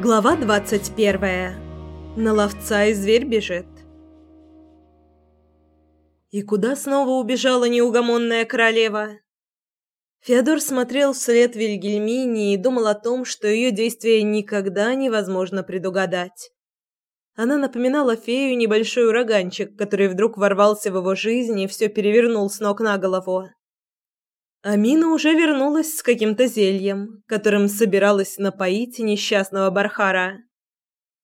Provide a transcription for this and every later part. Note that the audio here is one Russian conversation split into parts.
Глава двадцать первая. На ловца и зверь бежит. И куда снова убежала неугомонная королева? Феодор смотрел вслед Вильгельмине и думал о том, что ее действия никогда невозможно предугадать. Она напоминала фею небольшой ураганчик, который вдруг ворвался в его жизнь и все перевернул с ног на голову. Амина уже вернулась с каким-то зельем, которым собиралась напоить несчастного Бархара.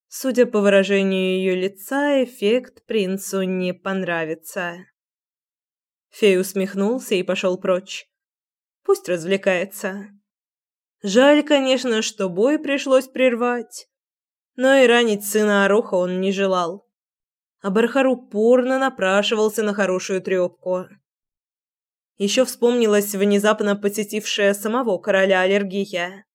Судя по выражению ее лица, эффект принцу не понравится. Фей усмехнулся и пошел прочь. Пусть развлекается. Жаль, конечно, что бой пришлось прервать, но и ранить сына Аруха он не желал. А Бархар упорно напрашивался на хорошую трёпку. Еще вспомнилась внезапно посетившая самого короля аллергия.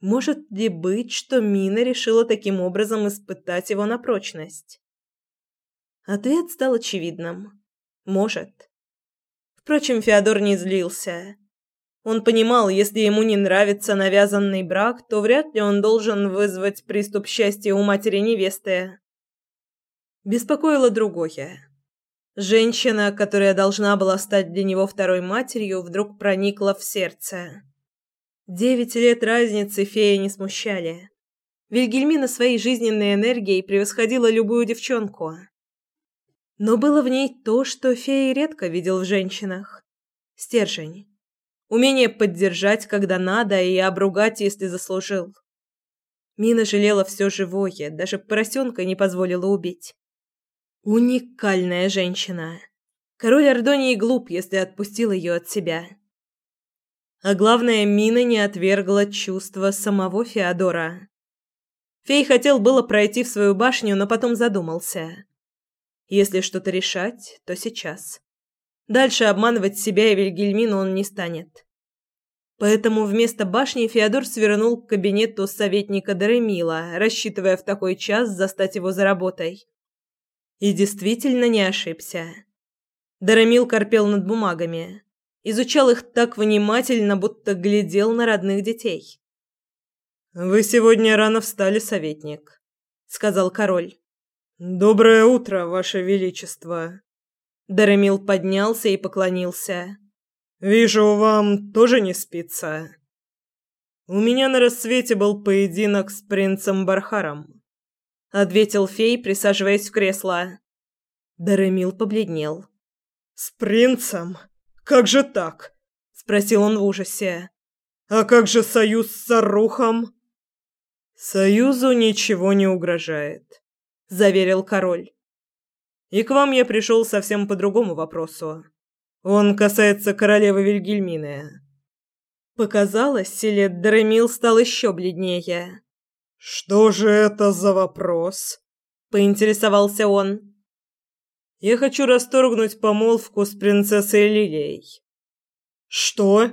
Может ли быть, что Мина решила таким образом испытать его на прочность? Ответ стал очевидным. Может. Впрочем, Феодор не злился. Он понимал, если ему не нравится навязанный брак, то вряд ли он должен вызвать приступ счастья у матери невесты. Беспокоило другое. Женщина, которая должна была стать для него второй матерью, вдруг проникла в сердце. Девять лет разницы фея не смущали. Вильгельмина своей жизненной энергией превосходила любую девчонку. Но было в ней то, что фея редко видел в женщинах. Стержень. Умение поддержать, когда надо, и обругать, если заслужил. Мина жалела все живое, даже поросенка не позволила убить. Уникальная женщина. Король Ордонии глуп, если отпустил ее от себя. А главное, Мина не отвергла чувства самого Феодора. Фей хотел было пройти в свою башню, но потом задумался. Если что-то решать, то сейчас. Дальше обманывать себя и Вильгельмину он не станет. Поэтому вместо башни Феодор свернул к кабинету советника Даремила, рассчитывая в такой час застать его за работой. И действительно не ошибся. Дарамил корпел над бумагами, изучал их так внимательно, будто глядел на родных детей. Вы сегодня рано встали, советник, сказал король. Доброе утро, ваше величество. Дарамил поднялся и поклонился. Вижу, вам тоже не спится. У меня на рассвете был поединок с принцем Бархаром ответил фей, присаживаясь в кресло. Даремил побледнел. С принцем? Как же так? спросил он в ужасе. А как же союз с Сарухом? Союзу ничего не угрожает, заверил король. И к вам я пришел совсем по другому вопросу. Он касается королевы Вильгельмины. Показалось, или Даремил стал еще бледнее. «Что же это за вопрос?» – поинтересовался он. «Я хочу расторгнуть помолвку с принцессой Лилией». «Что?»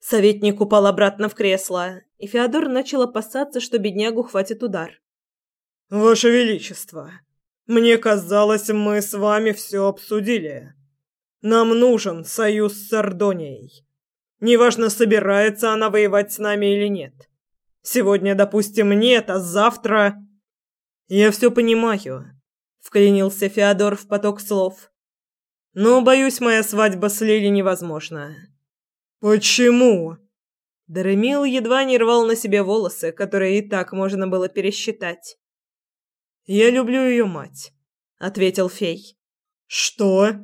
Советник упал обратно в кресло, и Феодор начал опасаться, что беднягу хватит удар. «Ваше Величество, мне казалось, мы с вами все обсудили. Нам нужен союз с Сардонией. Неважно, собирается она воевать с нами или нет. Сегодня, допустим, нет, а завтра... Я все понимаю, вклинился Феодор в поток слов. Но, боюсь, моя свадьба с Лили невозможна. Почему? Даремил едва не рвал на себе волосы, которые и так можно было пересчитать. Я люблю ее мать, ответил фей. Что?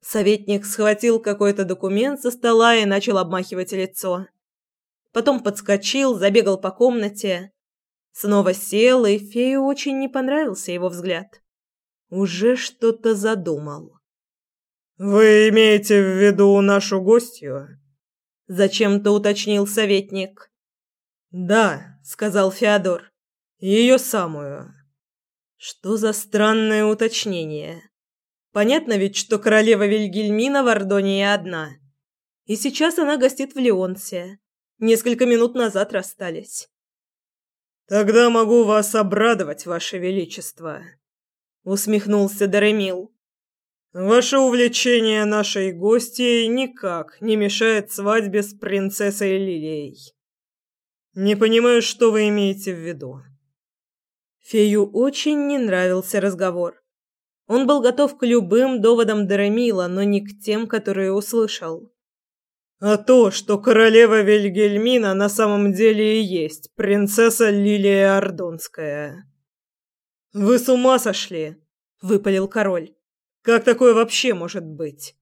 Советник схватил какой-то документ со стола и начал обмахивать лицо потом подскочил, забегал по комнате. Снова сел, и фею очень не понравился его взгляд. Уже что-то задумал. «Вы имеете в виду нашу гостью?» Зачем-то уточнил советник. «Да», — сказал Феодор. «Ее самую». Что за странное уточнение? Понятно ведь, что королева Вильгельмина в Ордонии одна. И сейчас она гостит в Леонсе. Несколько минут назад расстались. Тогда могу вас обрадовать, ваше величество, усмехнулся Даремил. Ваше увлечение нашей гостьей никак не мешает свадьбе с принцессой Лилией. Не понимаю, что вы имеете в виду. Фею очень не нравился разговор. Он был готов к любым доводам Дарамила, но не к тем, которые услышал. А то, что королева Вильгельмина на самом деле и есть принцесса Лилия Ордонская. Вы с ума сошли, выпалил король. Как такое вообще может быть?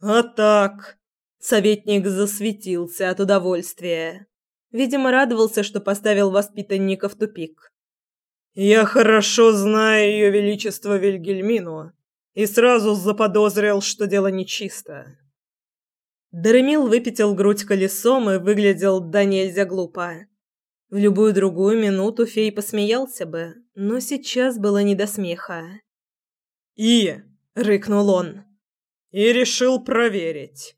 А так, советник засветился от удовольствия. Видимо, радовался, что поставил воспитанника в тупик. Я хорошо знаю ее величество Вильгельмину и сразу заподозрил, что дело нечисто. Даремил выпятил грудь колесом и выглядел да нельзя глупо. В любую другую минуту фей посмеялся бы, но сейчас было не до смеха. «И!» — рыкнул он. «И решил проверить.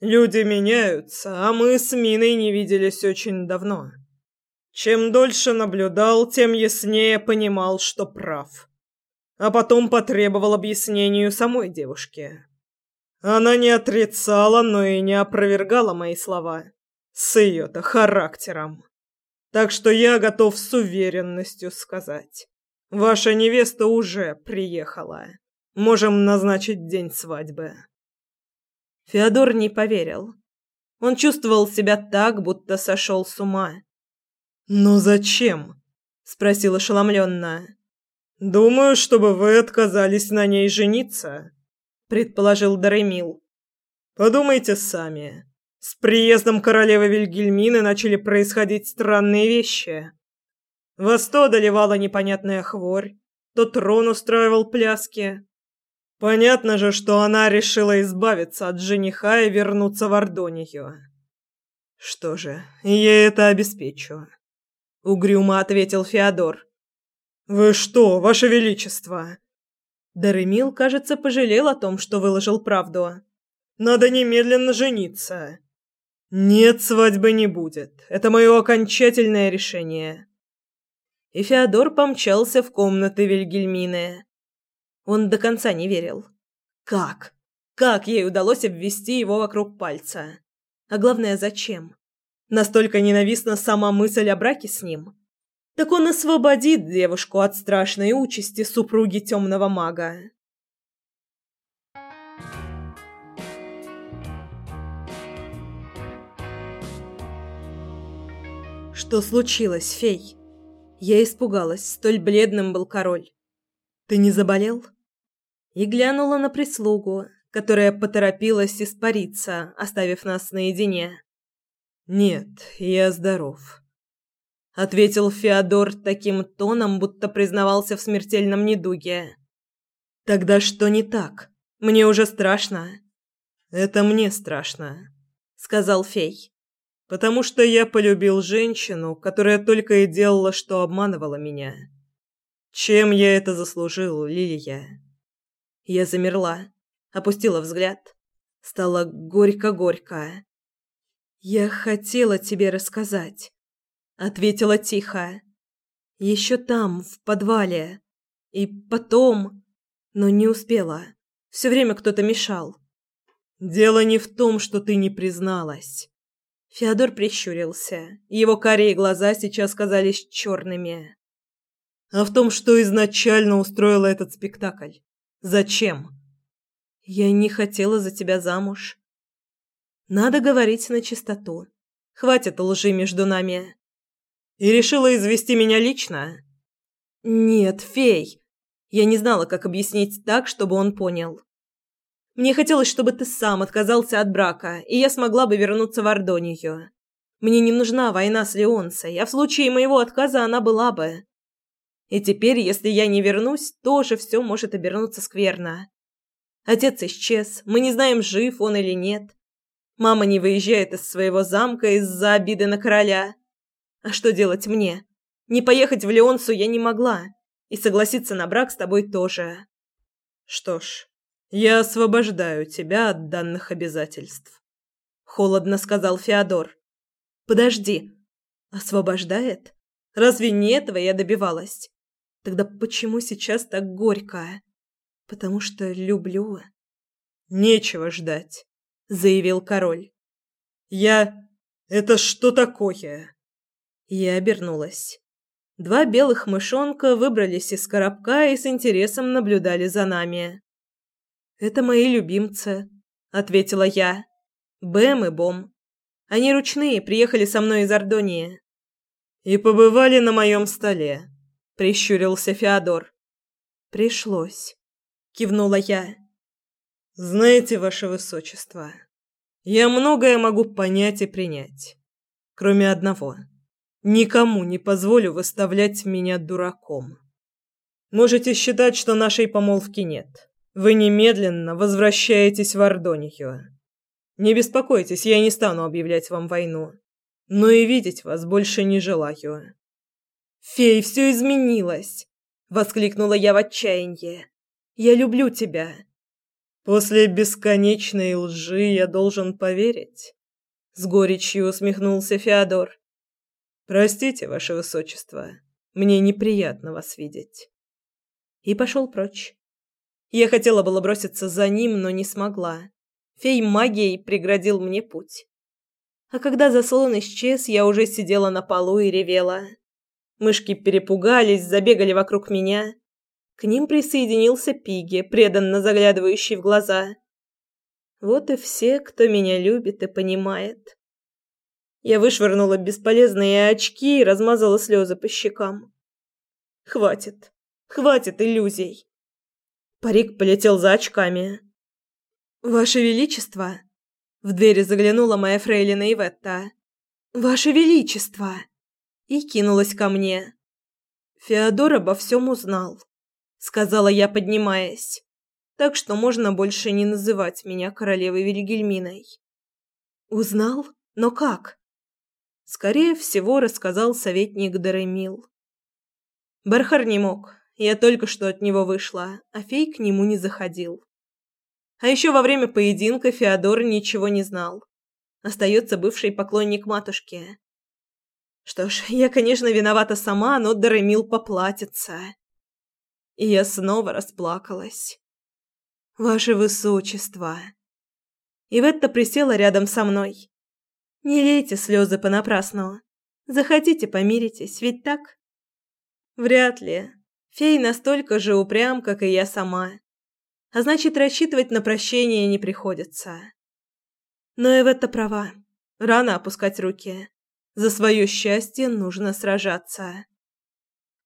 Люди меняются, а мы с Миной не виделись очень давно. Чем дольше наблюдал, тем яснее понимал, что прав. А потом потребовал объяснению самой девушке. Она не отрицала, но и не опровергала мои слова. С ее-то характером. Так что я готов с уверенностью сказать. Ваша невеста уже приехала. Можем назначить день свадьбы. Феодор не поверил. Он чувствовал себя так, будто сошел с ума. «Но зачем?» – спросил ошеломленно. «Думаю, чтобы вы отказались на ней жениться», предположил Даремил. Подумайте сами. С приездом королевы Вильгельмины начали происходить странные вещи. Вас то одолевала непонятная хворь, то трон устраивал пляски. Понятно же, что она решила избавиться от жениха и вернуться в Ордонию. Что же, я это обеспечу, угрюмо ответил Феодор. Вы что, ваше величество? Даремил, кажется, пожалел о том, что выложил правду. Надо немедленно жениться. Нет, свадьбы не будет. Это мое окончательное решение. И Феодор помчался в комнаты Вильгельмины. Он до конца не верил. Как? Как ей удалось обвести его вокруг пальца? А главное, зачем? Настолько ненавистна сама мысль о браке с ним так он освободит девушку от страшной участи супруги темного мага. Что случилось, фей? Я испугалась, столь бледным был король. Ты не заболел? И глянула на прислугу, которая поторопилась испариться, оставив нас наедине. Нет, я здоров ответил Феодор таким тоном, будто признавался в смертельном недуге. Тогда что не так? Мне уже страшно. Это мне страшно, сказал фей. Потому что я полюбил женщину, которая только и делала, что обманывала меня. Чем я это заслужил, Лилия? Я замерла, опустила взгляд. Стало горько-горько. Я хотела тебе рассказать ответила тихо. Еще там, в подвале. И потом, но не успела. Все время кто-то мешал. Дело не в том, что ты не призналась. Феодор прищурился. Его карие глаза сейчас казались черными. А в том, что изначально устроила этот спектакль. Зачем? Я не хотела за тебя замуж. Надо говорить на чистоту. Хватит лжи между нами. И решила извести меня лично? Нет, фей. Я не знала, как объяснить так, чтобы он понял. Мне хотелось, чтобы ты сам отказался от брака, и я смогла бы вернуться в Ордонию. Мне не нужна война с Леонсой, а в случае моего отказа она была бы. И теперь, если я не вернусь, тоже все может обернуться скверно. Отец исчез, мы не знаем, жив он или нет. Мама не выезжает из своего замка из-за обиды на короля. А что делать мне? Не поехать в Леонсу я не могла, и согласиться на брак с тобой тоже. Что ж, я освобождаю тебя от данных обязательств, холодно сказал Феодор. Подожди. Освобождает? Разве не этого я добивалась? Тогда почему сейчас так горько? Потому что люблю. Нечего ждать, заявил король. Я... Это что такое? Я обернулась. Два белых мышонка выбрались из коробка и с интересом наблюдали за нами. «Это мои любимцы», — ответила я. «Бэм и Бом. Они ручные, приехали со мной из Ордонии». «И побывали на моем столе», — прищурился Феодор. «Пришлось», — кивнула я. «Знаете, ваше высочество, я многое могу понять и принять, кроме одного. Никому не позволю выставлять меня дураком. Можете считать, что нашей помолвки нет. Вы немедленно возвращаетесь в Ордонию. Не беспокойтесь, я не стану объявлять вам войну но и видеть вас больше не желаю. Фей, все изменилось, воскликнула я в отчаянии. Я люблю тебя. После бесконечной лжи я должен поверить, с горечью усмехнулся Феодор. Простите, ваше высочество, мне неприятно вас видеть. И пошел прочь. Я хотела было броситься за ним, но не смогла. Фей магией преградил мне путь. А когда заслон исчез, я уже сидела на полу и ревела. Мышки перепугались, забегали вокруг меня. К ним присоединился Пиги, преданно заглядывающий в глаза. Вот и все, кто меня любит и понимает. Я вышвырнула бесполезные очки и размазала слезы по щекам. Хватит. Хватит иллюзий. Парик полетел за очками. Ваше величество, в двери заглянула моя фрейлина Иветта. «Ваше Величество!» И кинулась ко мне. «Феодор обо всем узнал», — сказала я, поднимаясь. «Так что можно больше не называть меня королевой Вильгельминой». «Узнал? Но как?» Скорее всего, рассказал советник Даремил. Бархар не мог. Я только что от него вышла, а фей к нему не заходил. А еще во время поединка Феодор ничего не знал. Остается бывший поклонник матушки. Что ж, я, конечно, виновата сама, но Даремил поплатится. И я снова расплакалась. Ваше высочество. Иветта присела рядом со мной. Не лейте слезы понапрасну. Захотите, помиритесь, ведь так? Вряд ли. Фей настолько же упрям, как и я сама а значит, рассчитывать на прощение не приходится. Но и в это права. Рано опускать руки. За свое счастье нужно сражаться.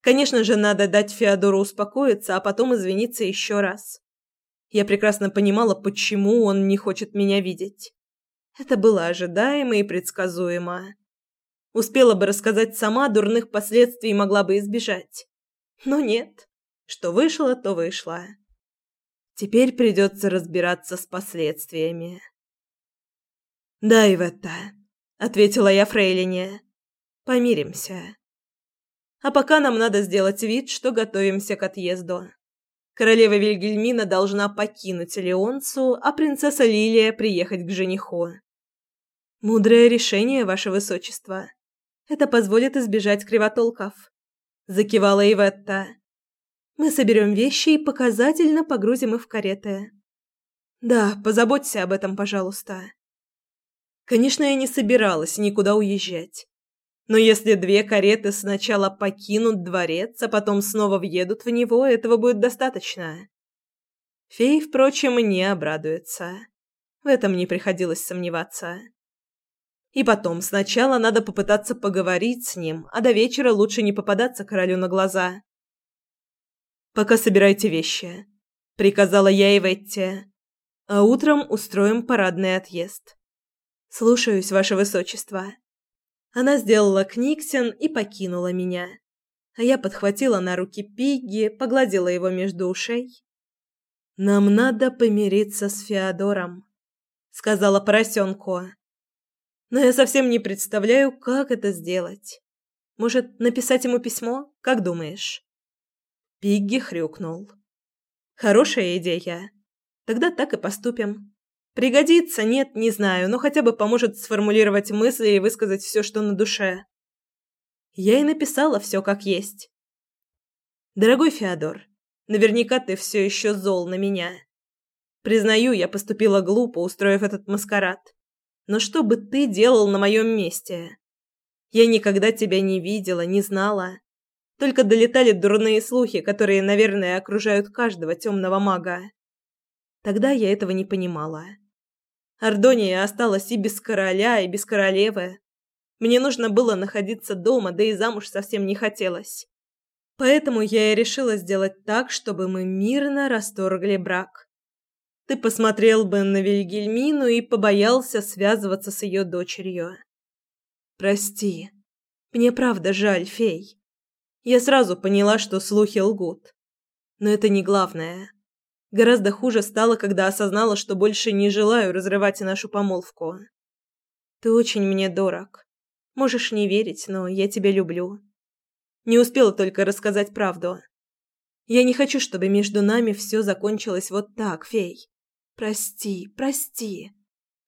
Конечно же, надо дать Феодору успокоиться, а потом извиниться еще раз. Я прекрасно понимала, почему он не хочет меня видеть. Это было ожидаемо и предсказуемо. Успела бы рассказать сама, дурных последствий могла бы избежать. Но нет. Что вышло, то вышло. Теперь придется разбираться с последствиями. «Да, Ивета», — ответила я Фрейлине. «Помиримся. А пока нам надо сделать вид, что готовимся к отъезду. Королева Вильгельмина должна покинуть Леонцу, а принцесса Лилия приехать к жениху. Мудрое решение, ваше высочество. Это позволит избежать кривотолков», — закивала Иветта. Мы соберем вещи и показательно погрузим их в кареты. Да, позаботься об этом, пожалуйста. Конечно, я не собиралась никуда уезжать. Но если две кареты сначала покинут дворец, а потом снова въедут в него, этого будет достаточно. Фей, впрочем, не обрадуется. В этом не приходилось сомневаться. И потом, сначала надо попытаться поговорить с ним, а до вечера лучше не попадаться королю на глаза. Пока собирайте вещи, приказала я Иветте. А утром устроим парадный отъезд. Слушаюсь, ваше высочество. Она сделала книгсен и покинула меня. А я подхватила на руки Пигги, погладила его между ушей. Нам надо помириться с Феодором, сказала поросенку. Но я совсем не представляю, как это сделать. Может, написать ему письмо? Как думаешь? Пигги хрюкнул. Хорошая идея. Тогда так и поступим. Пригодится, нет, не знаю, но хотя бы поможет сформулировать мысли и высказать все, что на душе. Я и написала все как есть. Дорогой Феодор, Наверняка ты все еще зол на меня. Признаю, я поступила глупо, устроив этот маскарад. Но что бы ты делал на моем месте? Я никогда тебя не видела, не знала. Только долетали дурные слухи, которые, наверное, окружают каждого темного мага. Тогда я этого не понимала. Ардония осталась и без короля, и без королевы. Мне нужно было находиться дома, да и замуж совсем не хотелось. Поэтому я и решила сделать так, чтобы мы мирно расторгли брак. Ты посмотрел бы на Вильгельмину и побоялся связываться с ее дочерью. Прости. Мне правда жаль, фей. Я сразу поняла, что слухи лгут. Но это не главное. Гораздо хуже стало, когда осознала, что больше не желаю разрывать нашу помолвку. Ты очень мне дорог. Можешь не верить, но я тебя люблю. Не успела только рассказать правду. Я не хочу, чтобы между нами все закончилось вот так, фей. Прости, прости.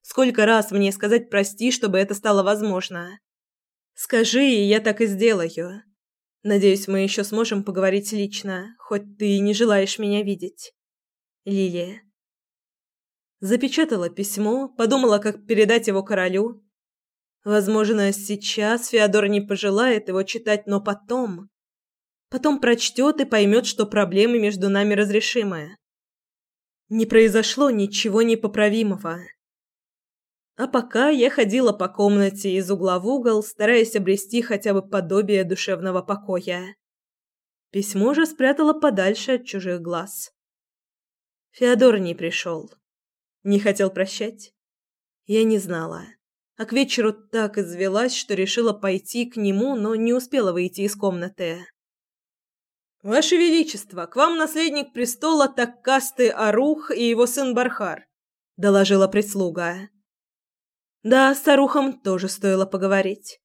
Сколько раз мне сказать прости, чтобы это стало возможно? Скажи, и я так и сделаю. Надеюсь, мы еще сможем поговорить лично, хоть ты и не желаешь меня видеть. Лилия. Запечатала письмо, подумала, как передать его королю. Возможно, сейчас Феодор не пожелает его читать, но потом... Потом прочтет и поймет, что проблемы между нами разрешимы. Не произошло ничего непоправимого. А пока я ходила по комнате из угла в угол, стараясь обрести хотя бы подобие душевного покоя. Письмо же спрятала подальше от чужих глаз. Феодор не пришел. Не хотел прощать. Я не знала. А к вечеру так извелась, что решила пойти к нему, но не успела выйти из комнаты. «Ваше Величество, к вам наследник престола Таккасты Арух и его сын Бархар», — доложила прислуга. Да, с Арухом тоже стоило поговорить.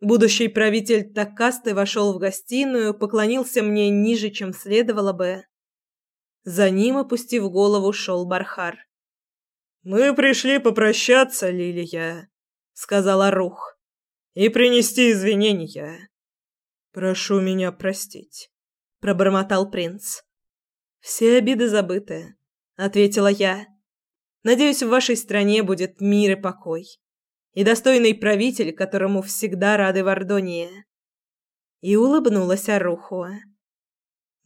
Будущий правитель Таккасты вошел в гостиную, поклонился мне ниже, чем следовало бы, за ним, опустив голову, шел Бархар. «Мы пришли попрощаться, Лилия», — сказала Рух, — «и принести извинения». «Прошу меня простить», — пробормотал принц. «Все обиды забыты», — ответила я. «Надеюсь, в вашей стране будет мир и покой. И достойный правитель, которому всегда рады в Ордонии». И улыбнулась Аруху.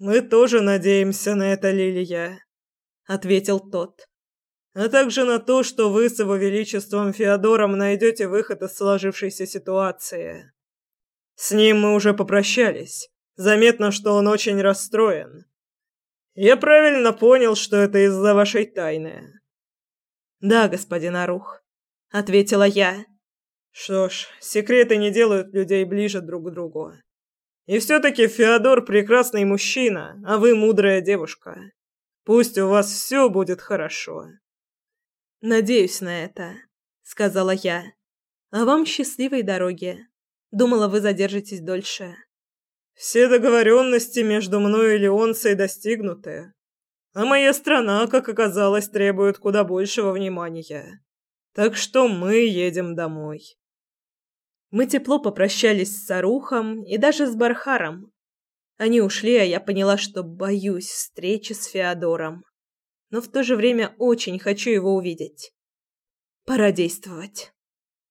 Мы тоже надеемся на это, Лилия, ответил тот. А также на то, что вы с его величеством Феодором найдете выход из сложившейся ситуации. С ним мы уже попрощались. Заметно, что он очень расстроен. Я правильно понял, что это из-за вашей тайны. Да, господин Арух, ответила я. Что ж, секреты не делают людей ближе друг к другу. И все-таки Феодор прекрасный мужчина, а вы мудрая девушка. Пусть у вас все будет хорошо. Надеюсь на это, сказала я. А вам счастливой дороги. Думала, вы задержитесь дольше. Все договоренности между мной и Леонцей достигнуты. А моя страна, как оказалось, требует куда большего внимания. Так что мы едем домой. Мы тепло попрощались с Сарухом и даже с Бархаром. Они ушли, а я поняла, что боюсь встречи с Феодором. Но в то же время очень хочу его увидеть. Пора действовать.